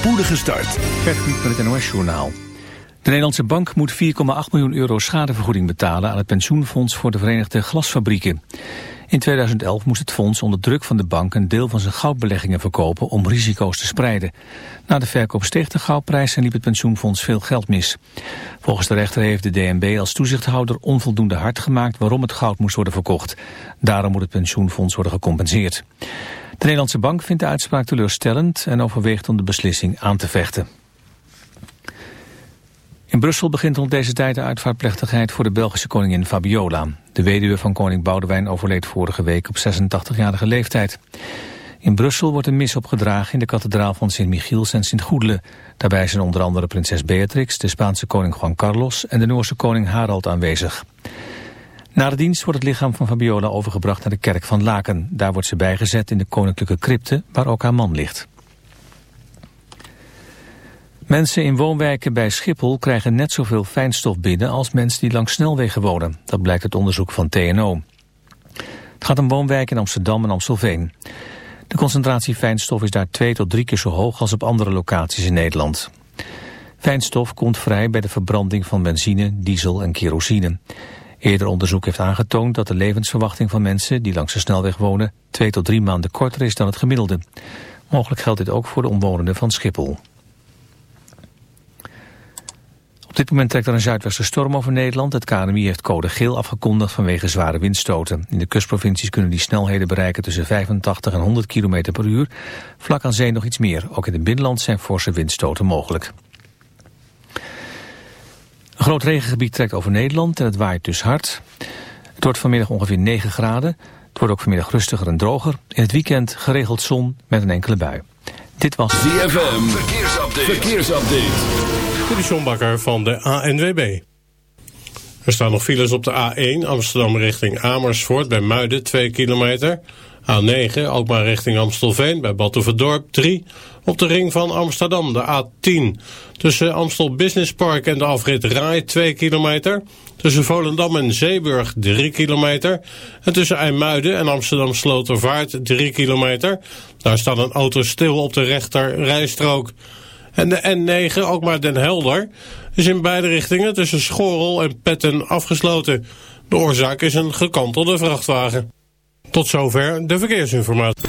spoedige start. Gert met het NOS-journaal. De Nederlandse bank moet 4,8 miljoen euro schadevergoeding betalen aan het pensioenfonds voor de Verenigde Glasfabrieken. In 2011 moest het fonds onder druk van de bank een deel van zijn goudbeleggingen verkopen om risico's te spreiden. Na de verkoop steeg de goudprijs en liep het pensioenfonds veel geld mis. Volgens de rechter heeft de DNB als toezichthouder onvoldoende hard gemaakt waarom het goud moest worden verkocht. Daarom moet het pensioenfonds worden gecompenseerd. De Nederlandse bank vindt de uitspraak teleurstellend en overweegt om de beslissing aan te vechten. In Brussel begint rond deze tijd de uitvaartplechtigheid voor de Belgische koningin Fabiola. De weduwe van koning Boudewijn overleed vorige week op 86-jarige leeftijd. In Brussel wordt een mis opgedragen in de kathedraal van Sint-Michiels en Sint-Goedele. Daarbij zijn onder andere prinses Beatrix, de Spaanse koning Juan Carlos en de Noorse koning Harald aanwezig. Na de dienst wordt het lichaam van Fabiola overgebracht naar de kerk van Laken. Daar wordt ze bijgezet in de koninklijke crypte waar ook haar man ligt. Mensen in woonwijken bij Schiphol krijgen net zoveel fijnstof binnen als mensen die langs snelwegen wonen. Dat blijkt uit onderzoek van TNO. Het gaat om woonwijken in Amsterdam en Amstelveen. De concentratie fijnstof is daar twee tot drie keer zo hoog als op andere locaties in Nederland. Fijnstof komt vrij bij de verbranding van benzine, diesel en kerosine. Eerder onderzoek heeft aangetoond dat de levensverwachting van mensen die langs de snelweg wonen twee tot drie maanden korter is dan het gemiddelde. Mogelijk geldt dit ook voor de omwonenden van Schiphol. Op dit moment trekt er een zuidwestenstorm over Nederland. Het KNMI heeft code geel afgekondigd vanwege zware windstoten. In de kustprovincies kunnen die snelheden bereiken tussen 85 en 100 km per uur. Vlak aan zee nog iets meer. Ook in het binnenland zijn forse windstoten mogelijk. Een groot regengebied trekt over Nederland en het waait dus hard. Het wordt vanmiddag ongeveer 9 graden. Het wordt ook vanmiddag rustiger en droger. In het weekend geregeld zon met een enkele bui. Dit was ZFM. Verkeersupdate. Verkeersupdate. De Sjombakker van de ANWB. Er staan nog files op de A1 Amsterdam richting Amersfoort bij Muiden 2 kilometer. A9 ook maar richting Amstelveen bij Batuverdorp 3. Op de ring van Amsterdam de A10. Tussen Amstel Business Park en de afrit Rai 2 kilometer. Tussen Volendam en Zeeburg 3 kilometer. En tussen IJmuiden en Amsterdam Slotervaart 3 kilometer. Daar staat een auto stil op de rechter rijstrook. En de N9, ook maar Den Helder, is in beide richtingen tussen Schorel en Petten afgesloten. De oorzaak is een gekantelde vrachtwagen. Tot zover de verkeersinformatie.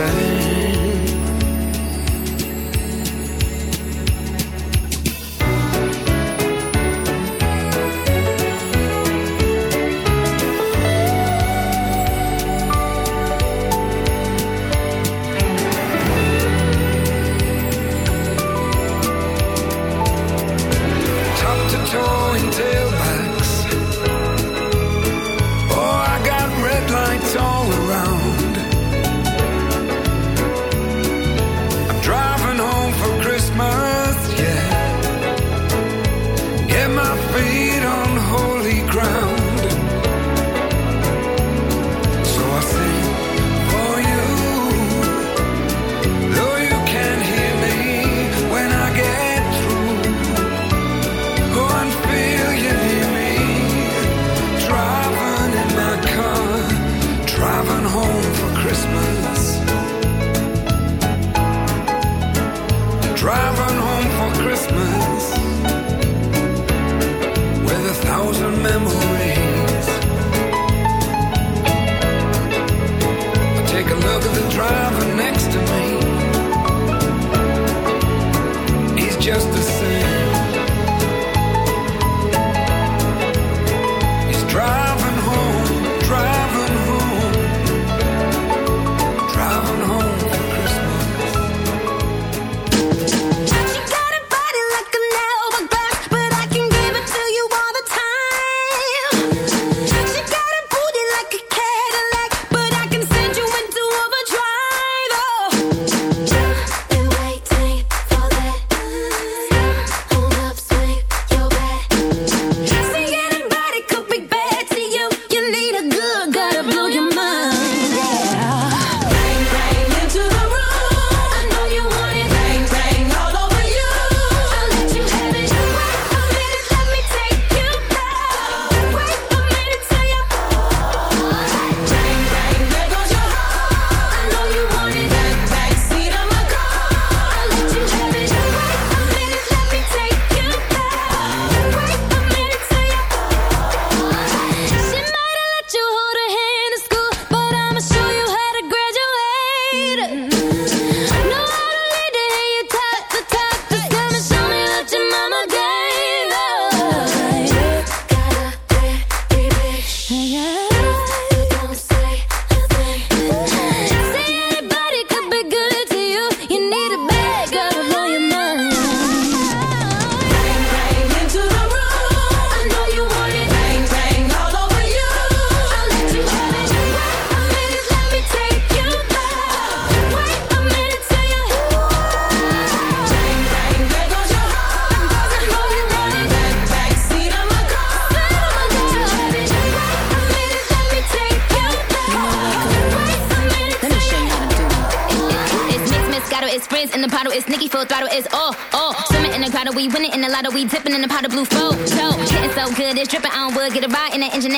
Just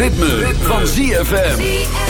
Ritme, van ZFM.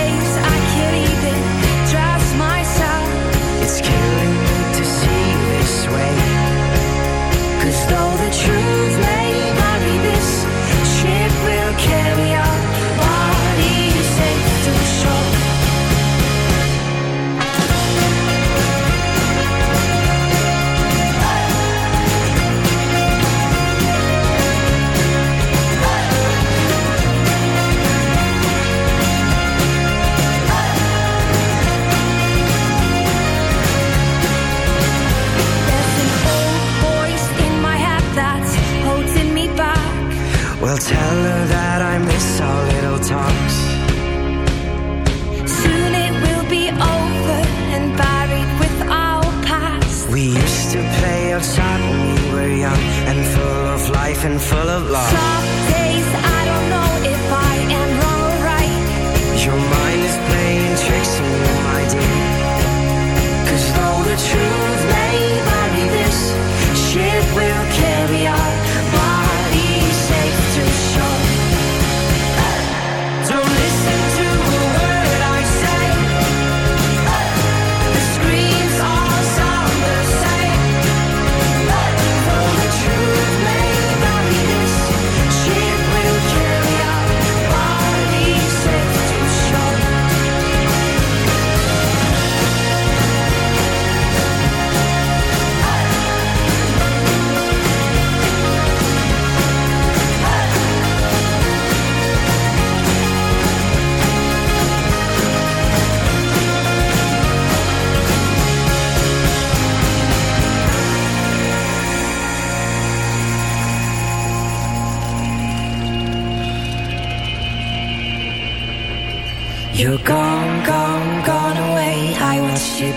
and full of love.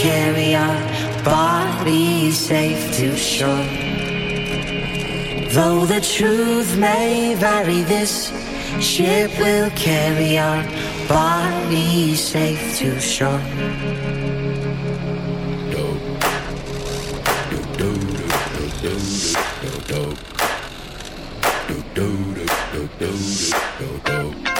carry our bodies safe to shore. Though the truth may vary, this ship will carry our bodies safe to shore. do do do do do do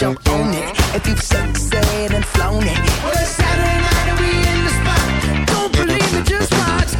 bitch, I'm on it. If you've sexed and flown it, well, it's Saturday night and we in the spot. Don't believe it, just watch.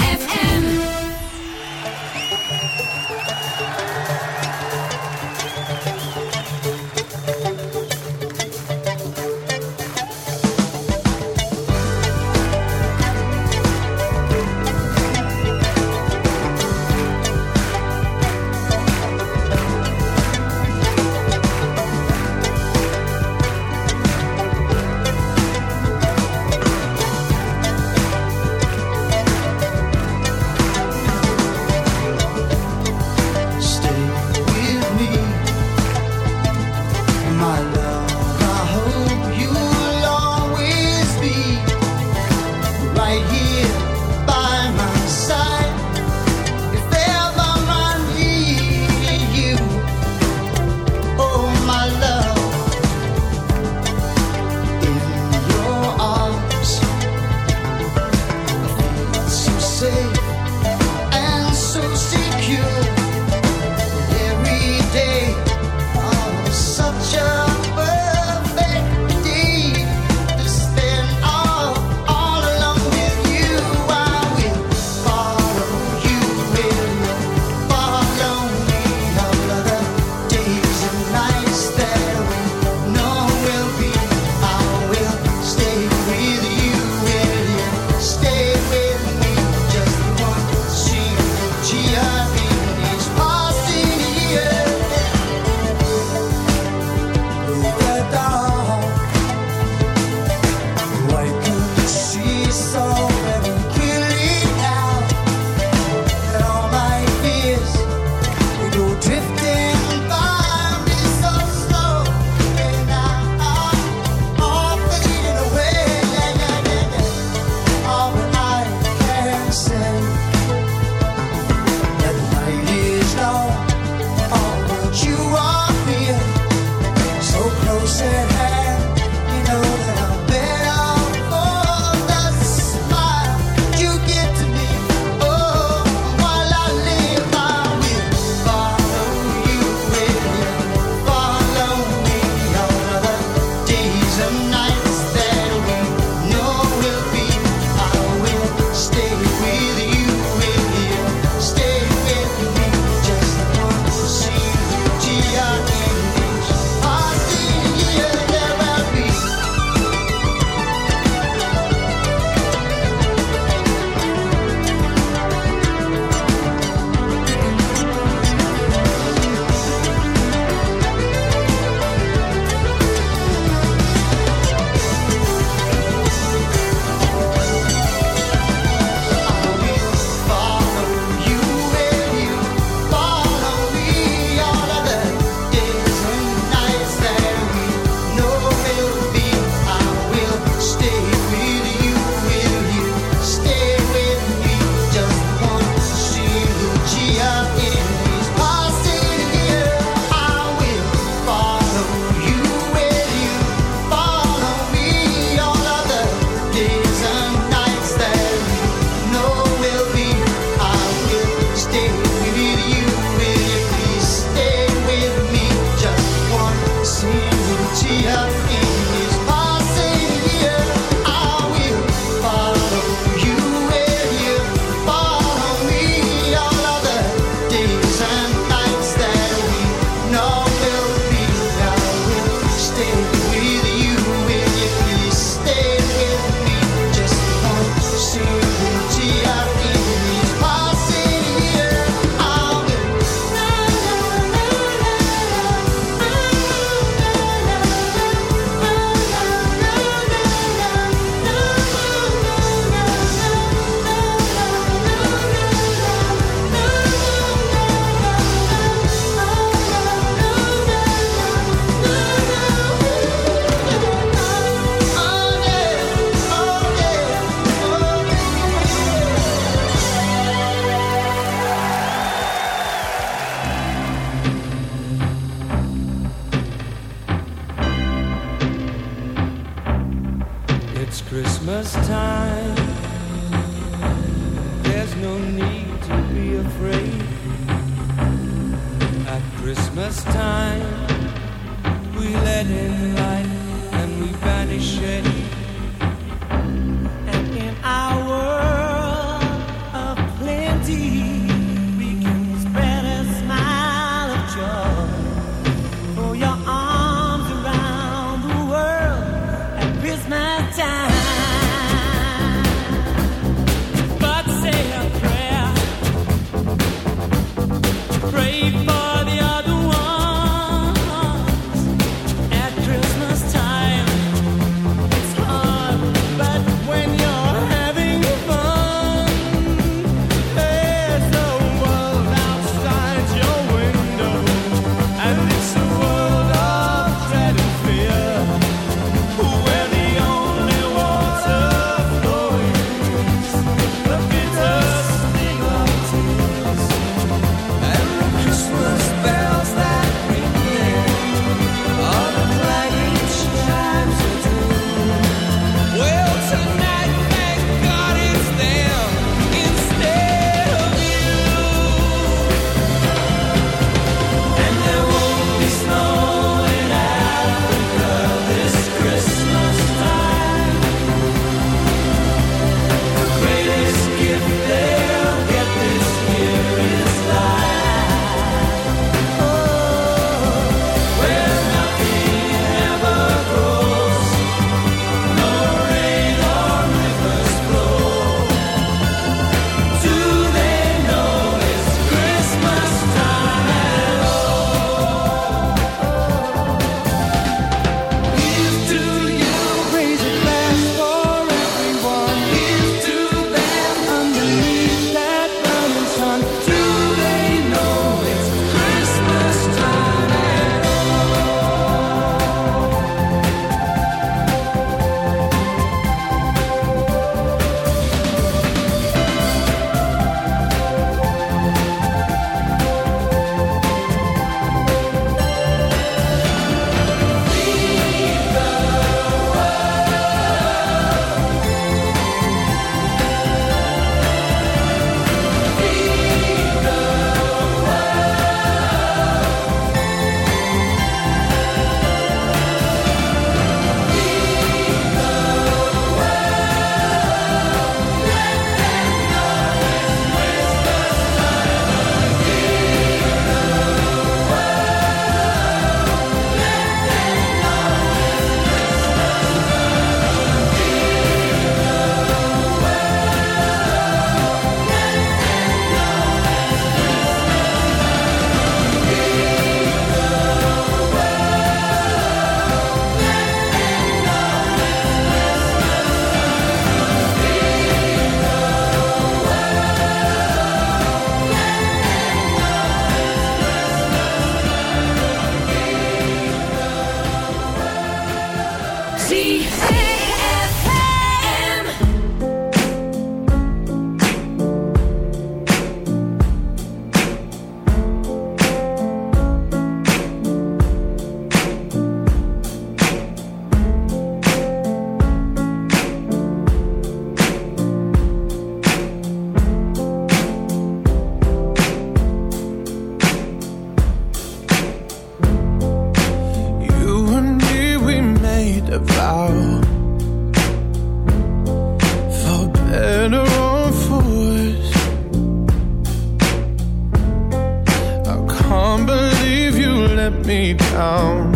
me down,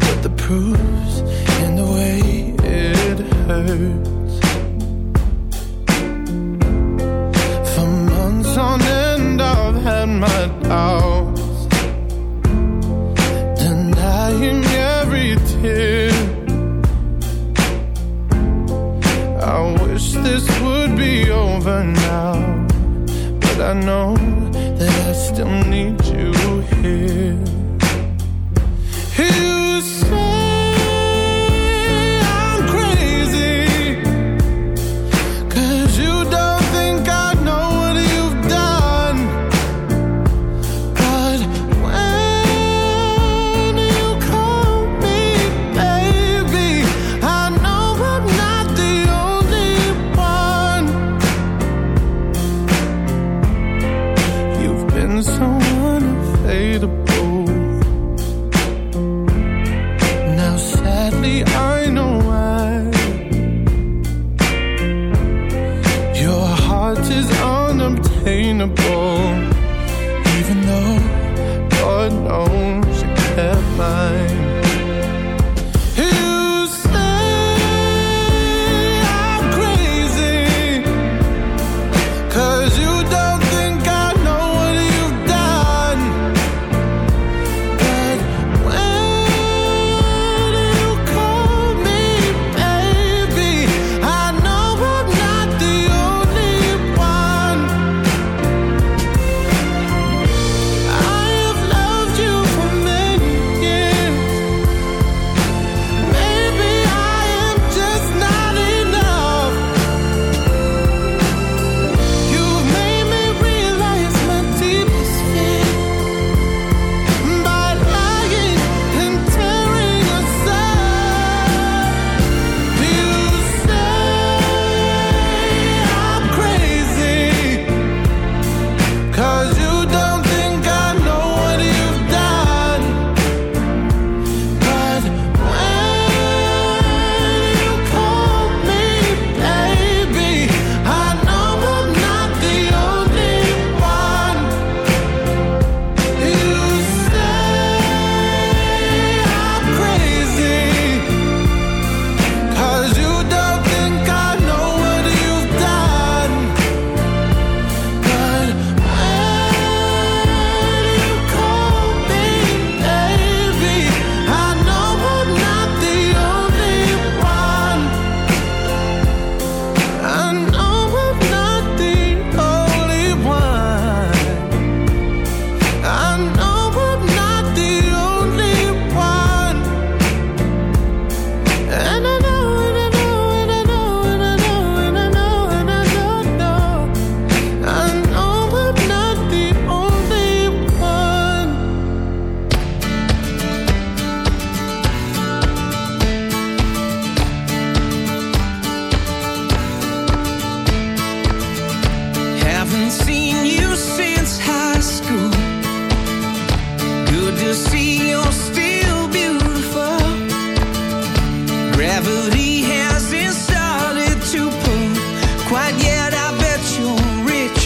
but the proof's in the way it hurts.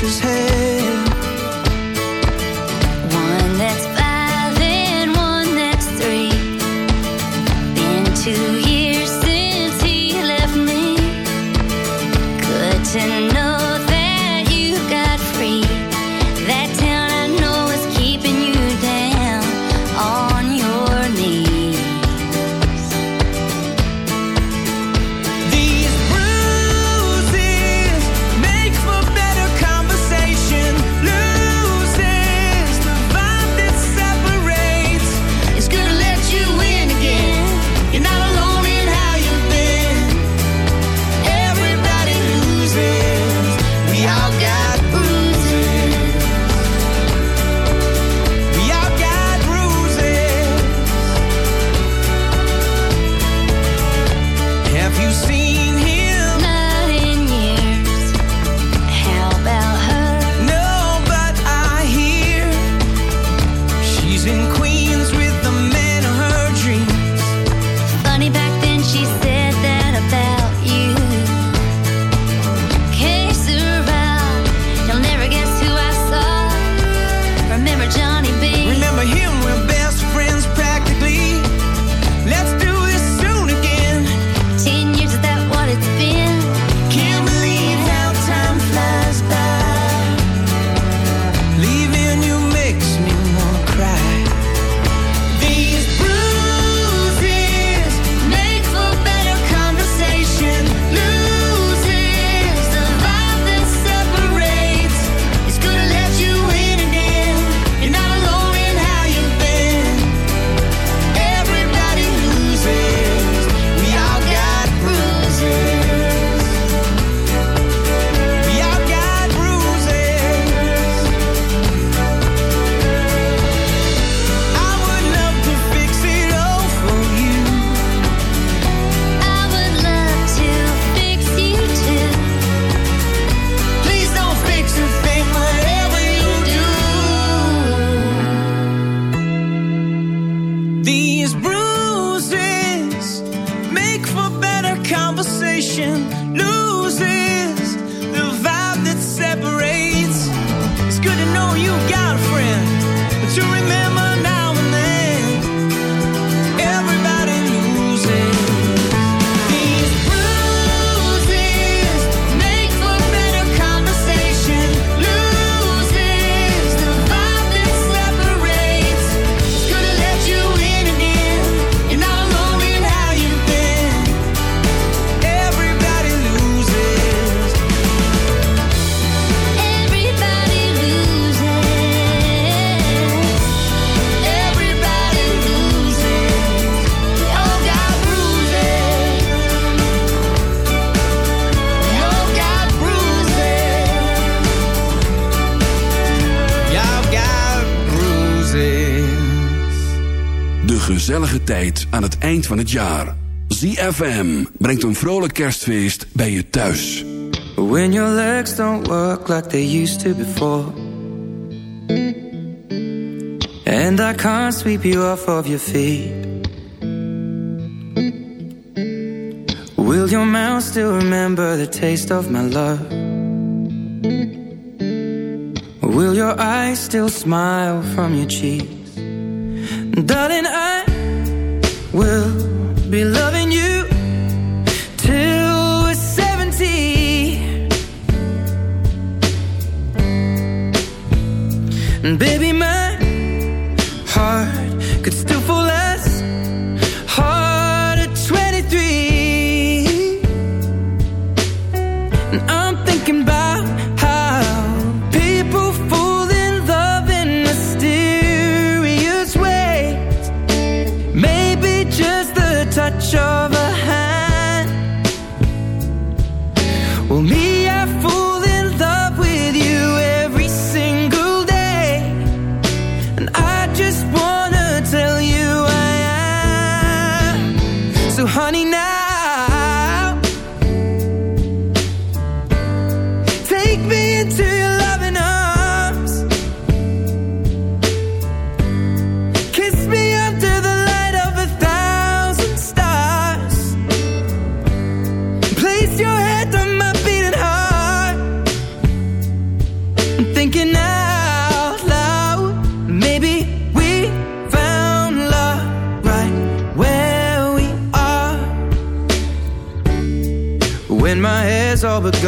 nature's hand. van het jaar. ZFM brengt een vrolijk kerstfeest bij je thuis. When your legs don't work like they used to before And I can't sweep you off of your feet Will your mouth still remember the taste of my love? Will your eyes still smile from your cheeks? Darling, I We'll be loving you till we're 70. And baby, my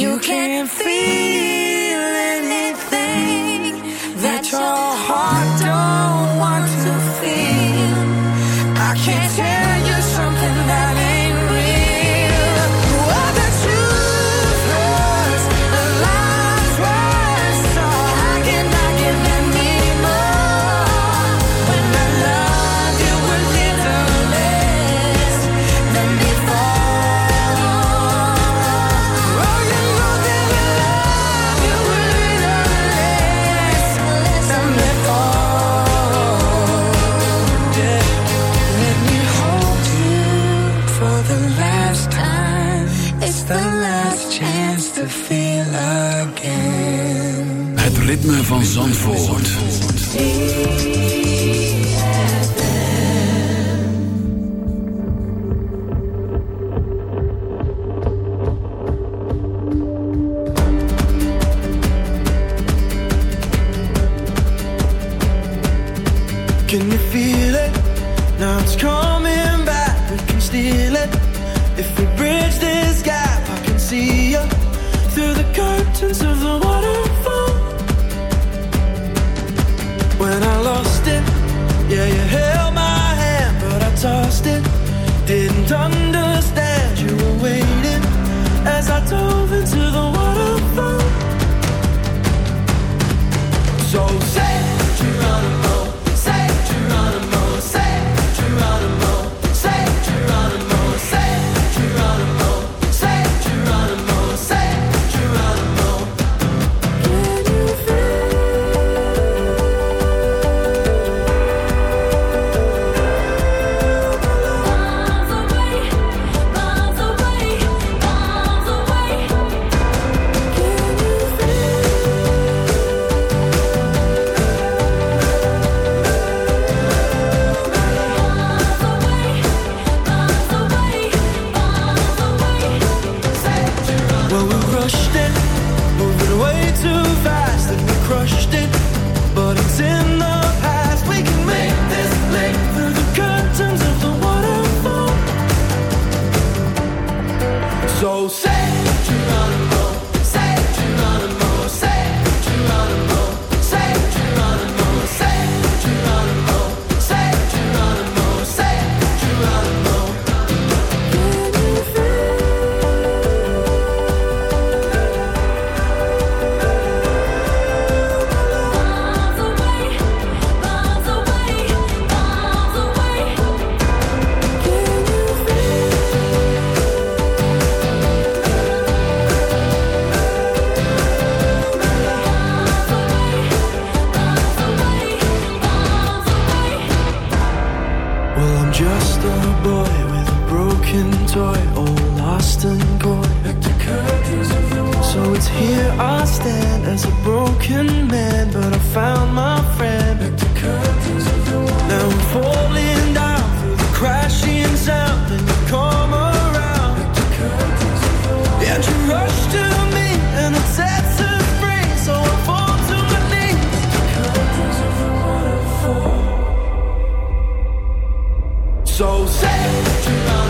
You can't feel Didn't so sad